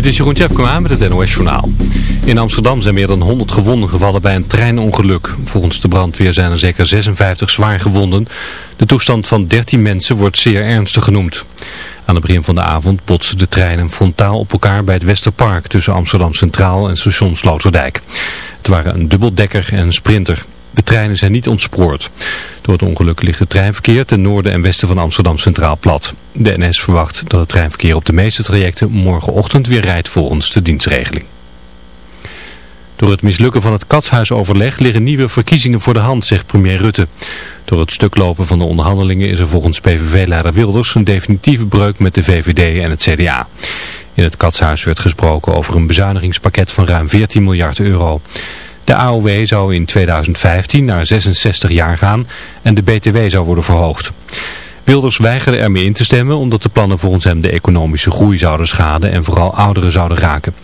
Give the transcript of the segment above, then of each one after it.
Dit is Jeroen Tjepkema met het NOS Journaal. In Amsterdam zijn meer dan 100 gewonden gevallen bij een treinongeluk. Volgens de brandweer zijn er zeker 56 zwaar gewonden. De toestand van 13 mensen wordt zeer ernstig genoemd. Aan het begin van de avond botsten de treinen frontaal op elkaar bij het Westerpark tussen Amsterdam Centraal en station Sloterdijk. Het waren een dubbeldekker en een sprinter. De treinen zijn niet ontspoord. Door het ongeluk ligt het treinverkeer ten noorden en westen van Amsterdam Centraal plat. De NS verwacht dat het treinverkeer op de meeste trajecten morgenochtend weer rijdt volgens de dienstregeling. Door het mislukken van het katshuisoverleg liggen nieuwe verkiezingen voor de hand, zegt premier Rutte. Door het stuklopen van de onderhandelingen is er volgens PVV-leider Wilders een definitieve breuk met de VVD en het CDA. In het katshuis werd gesproken over een bezuinigingspakket van ruim 14 miljard euro. De AOW zou in 2015 naar 66 jaar gaan en de BTW zou worden verhoogd. Wilders weigerde ermee in te stemmen omdat de plannen volgens hem de economische groei zouden schaden en vooral ouderen zouden raken.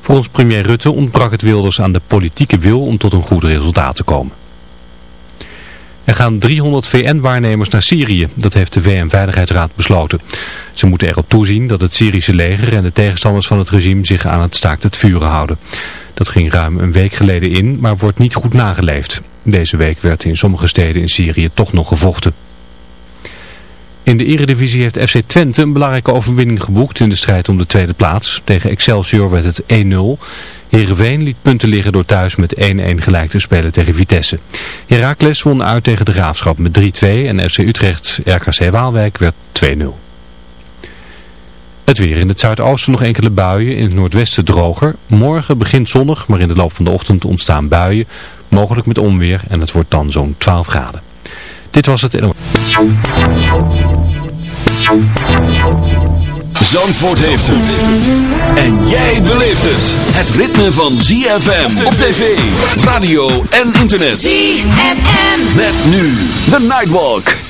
Volgens premier Rutte ontbrak het Wilders aan de politieke wil om tot een goed resultaat te komen. Er gaan 300 VN-waarnemers naar Syrië, dat heeft de VN-veiligheidsraad besloten. Ze moeten erop toezien dat het Syrische leger en de tegenstanders van het regime zich aan het staakt het vuren houden. Dat ging ruim een week geleden in, maar wordt niet goed nageleefd. Deze week werd in sommige steden in Syrië toch nog gevochten. In de eredivisie heeft FC Twente een belangrijke overwinning geboekt in de strijd om de tweede plaats. Tegen Excelsior werd het 1-0. Heerenveen liet punten liggen door thuis met 1-1 gelijk te spelen tegen Vitesse. Heracles won uit tegen de Graafschap met 3-2 en FC Utrecht RKC Waalwijk werd 2-0. Het weer in het zuidoosten nog enkele buien, in het noordwesten droger. Morgen begint zonnig, maar in de loop van de ochtend ontstaan buien, mogelijk met onweer en het wordt dan zo'n 12 graden. Dit was het... Zandvoort heeft het. En jij beleeft het. Het ritme van ZFM op tv, radio en internet. ZFM. Met nu The Nightwalk.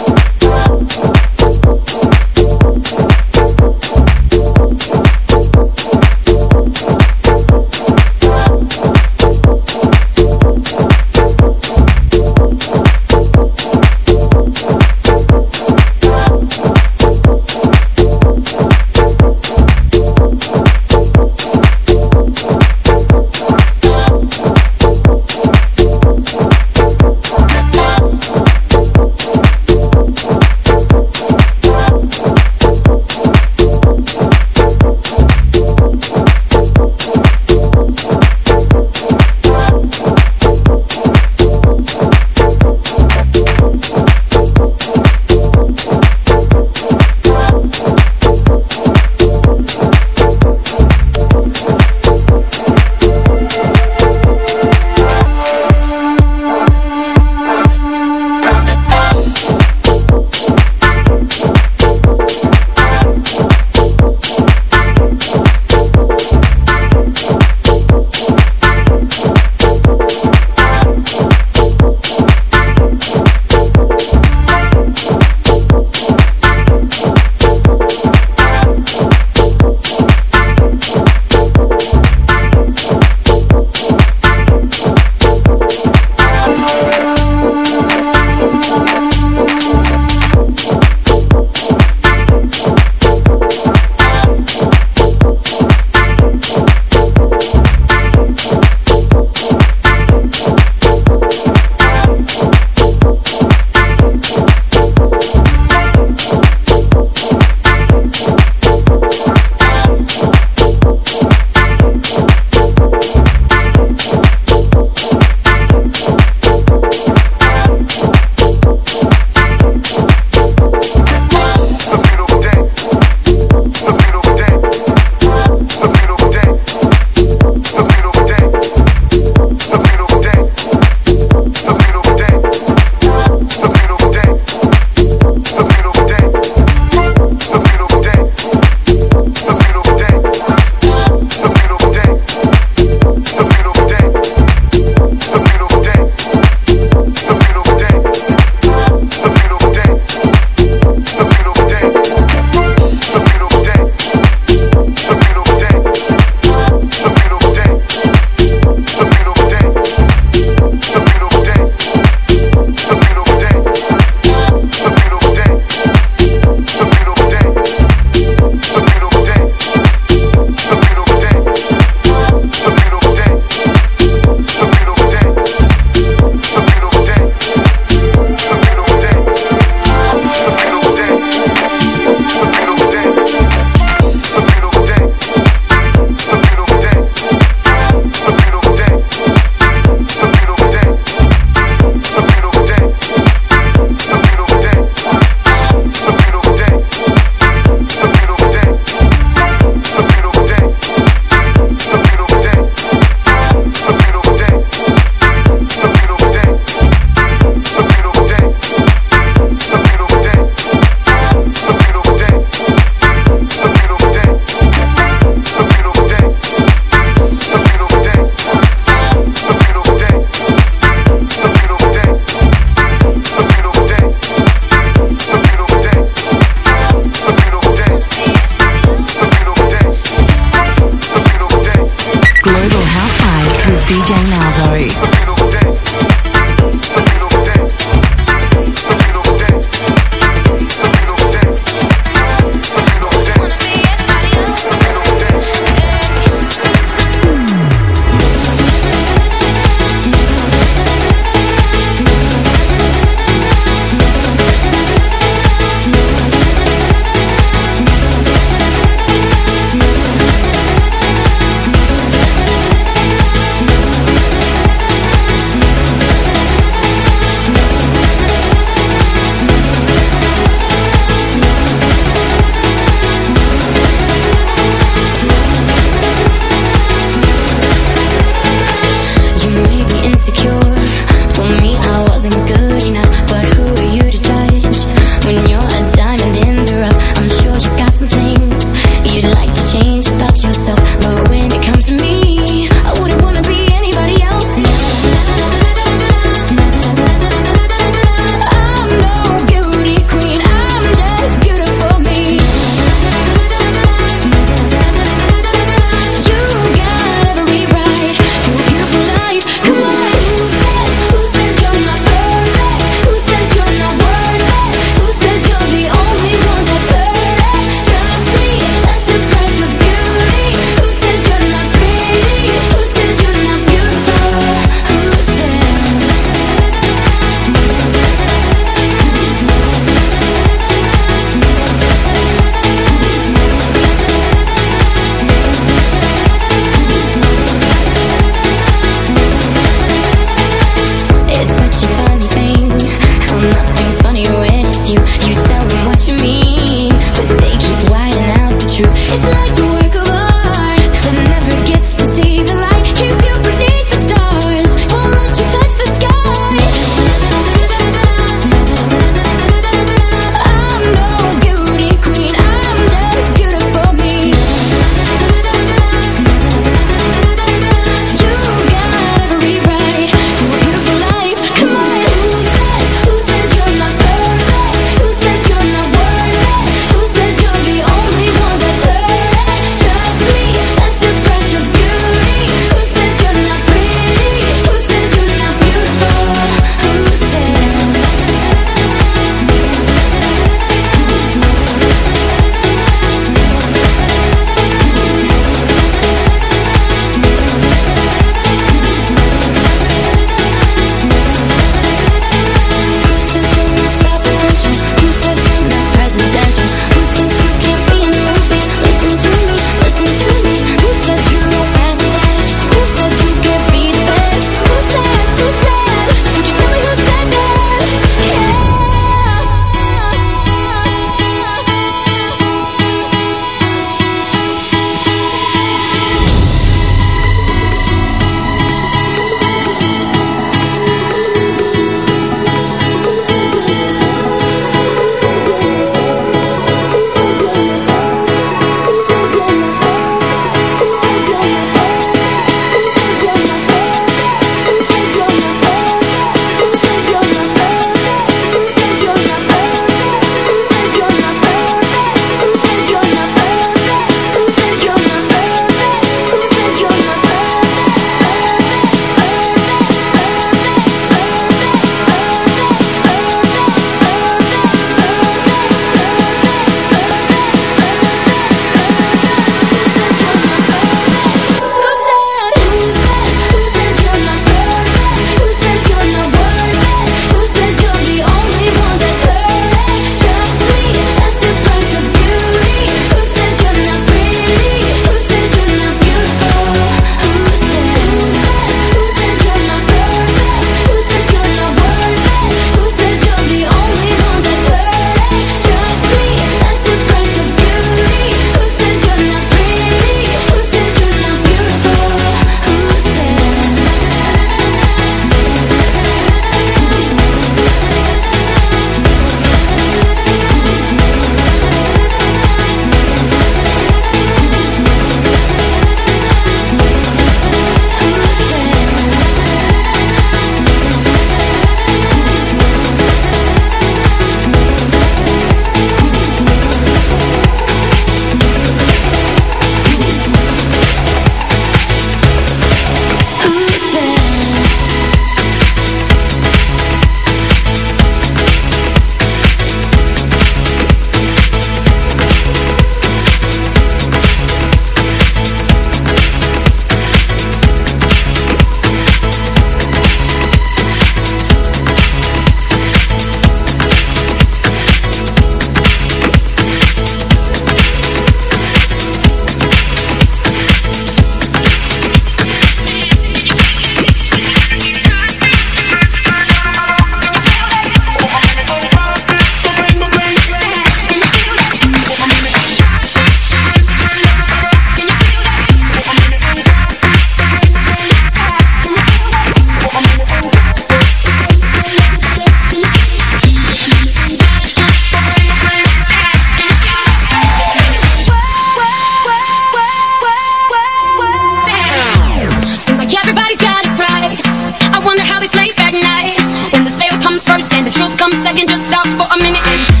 For a minute and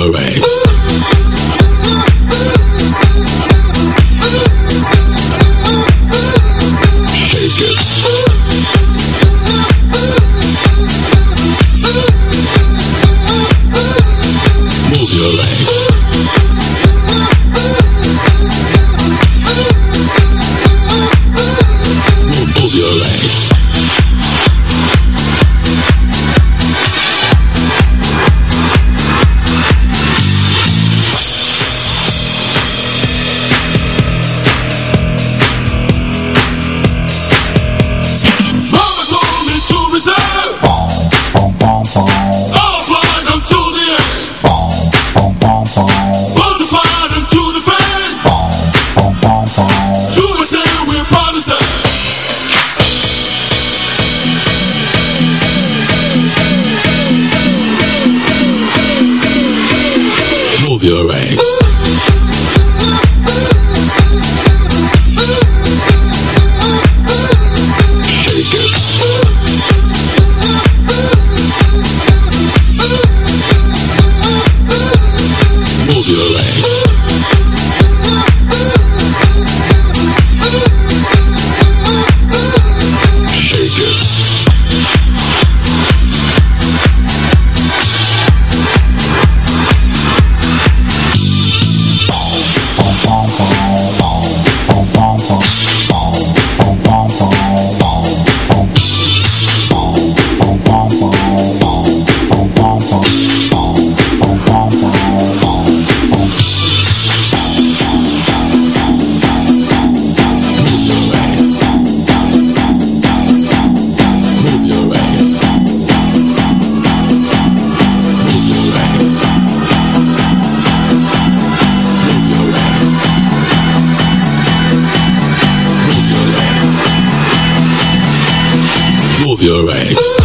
away. all right.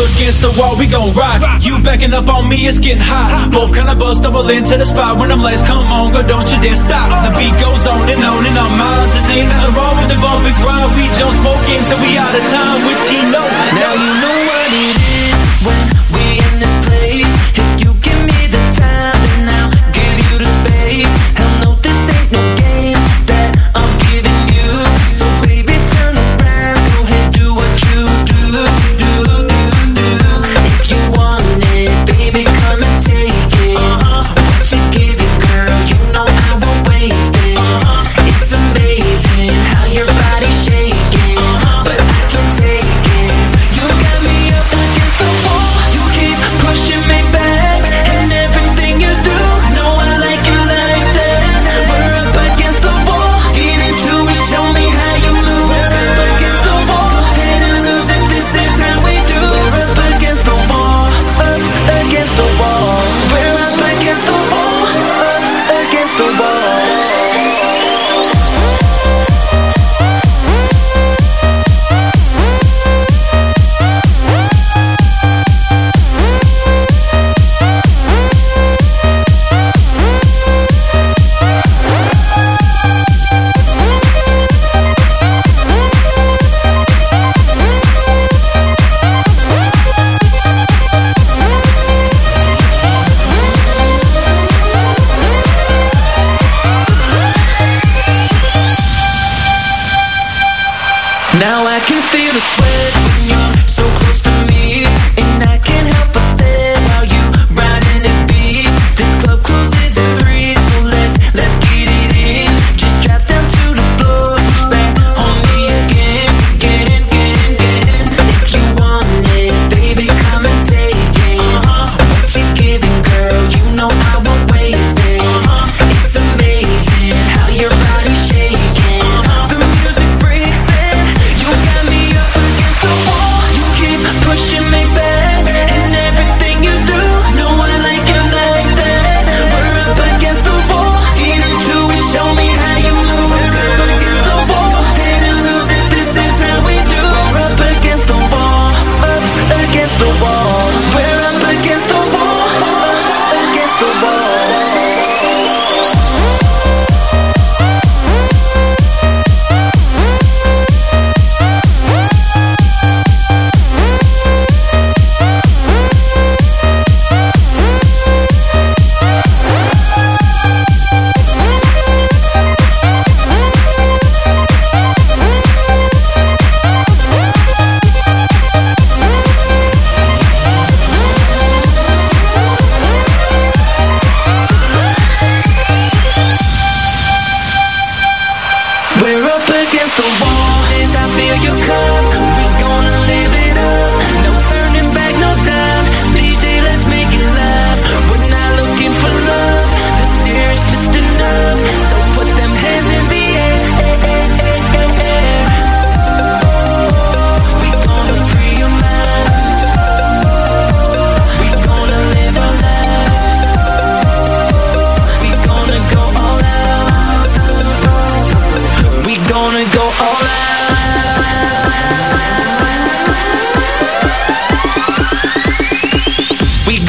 against the wall, we gon' rock. You backing up on me, it's getting hot. Both kinda buzz, stumble into the spot when I'm like, come on, girl, don't you dare stop. Uh. The beat goes on and on in our minds, and ain't nothing wrong with the bump and grind. We jump smoke until we out of time with Tino. Now you know what it is when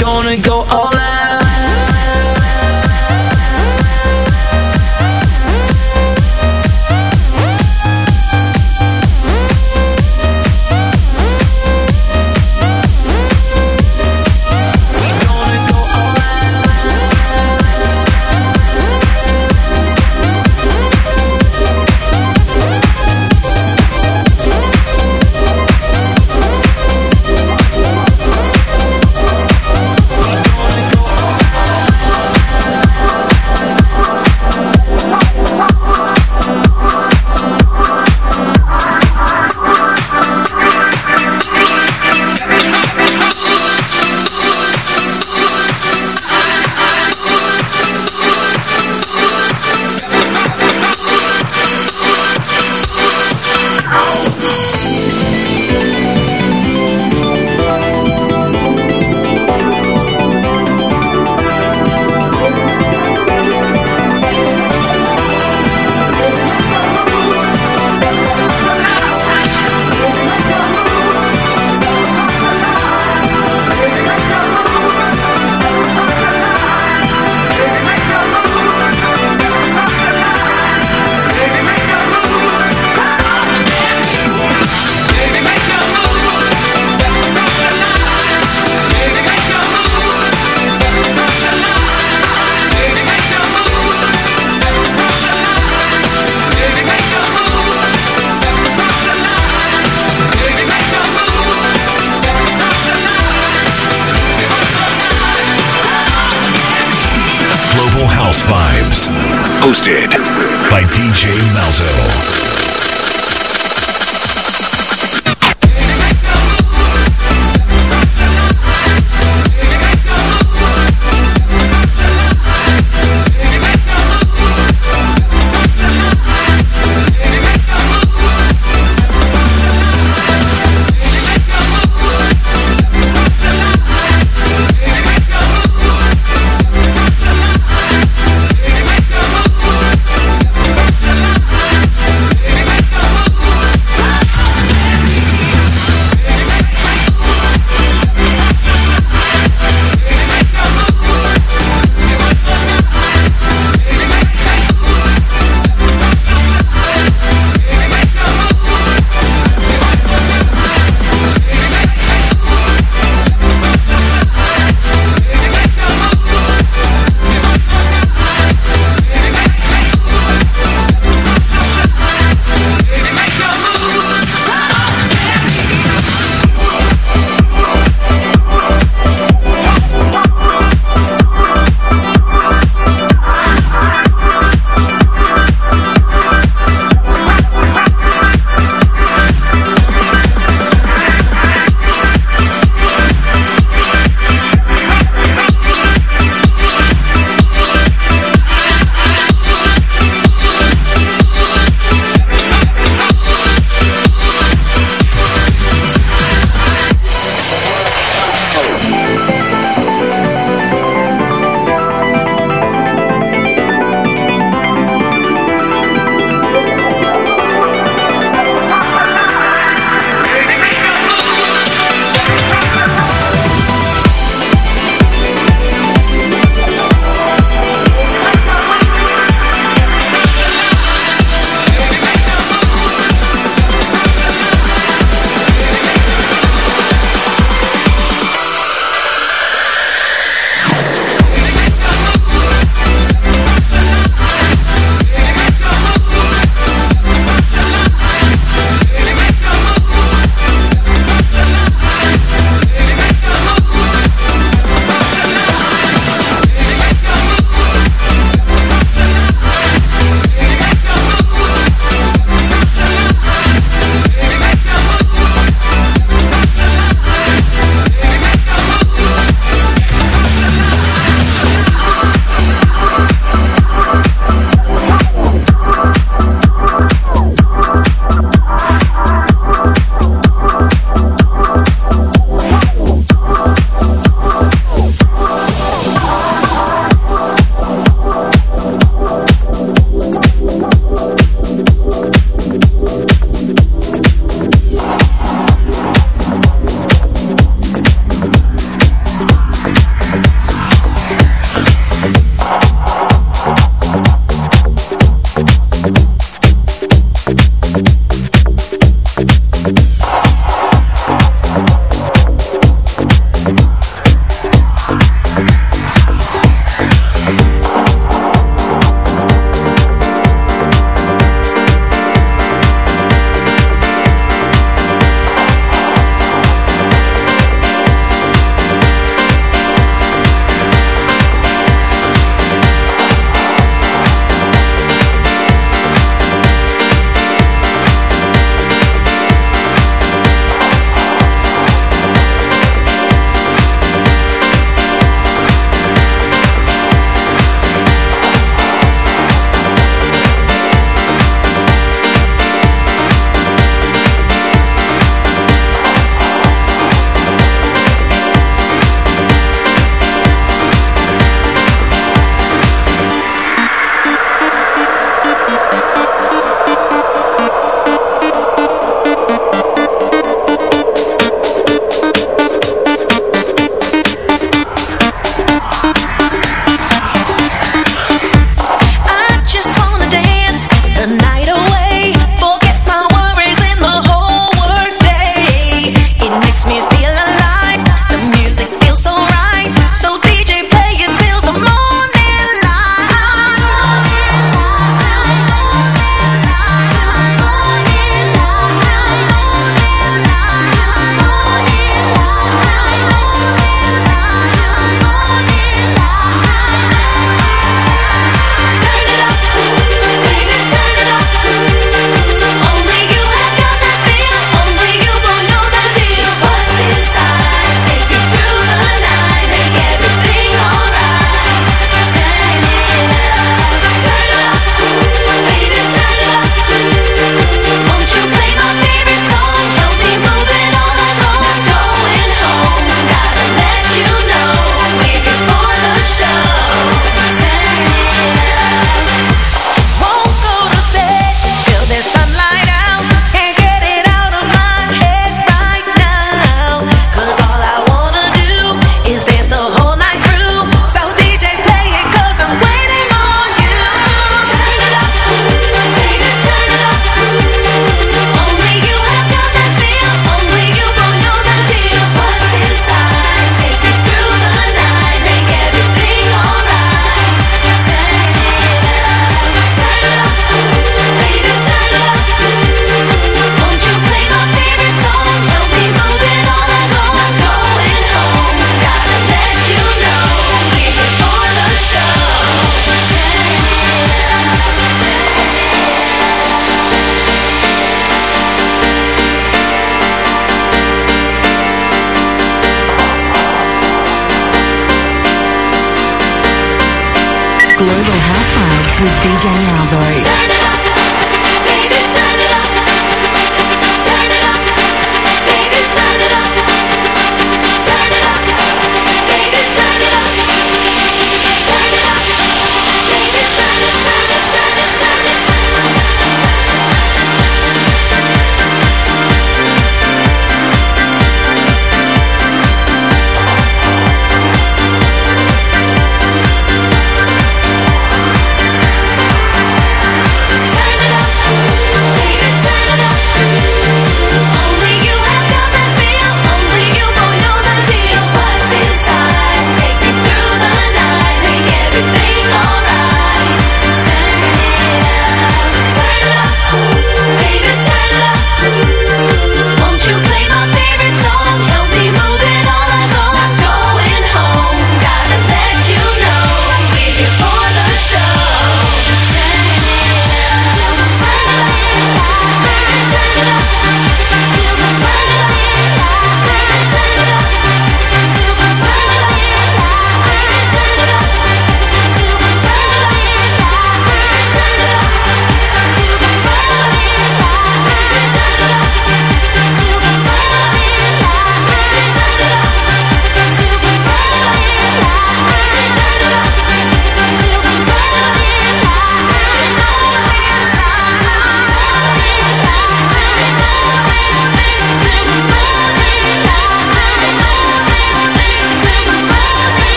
gonna go all out. Hosted by DJ Malzo.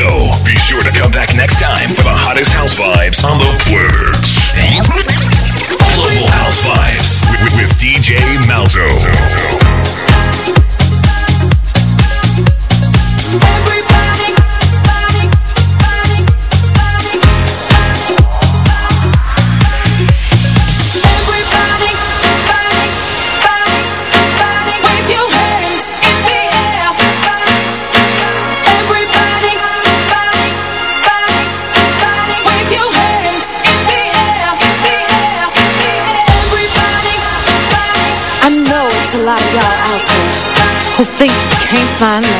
So be sure to come back next time for the hottest house vibes on the planet. find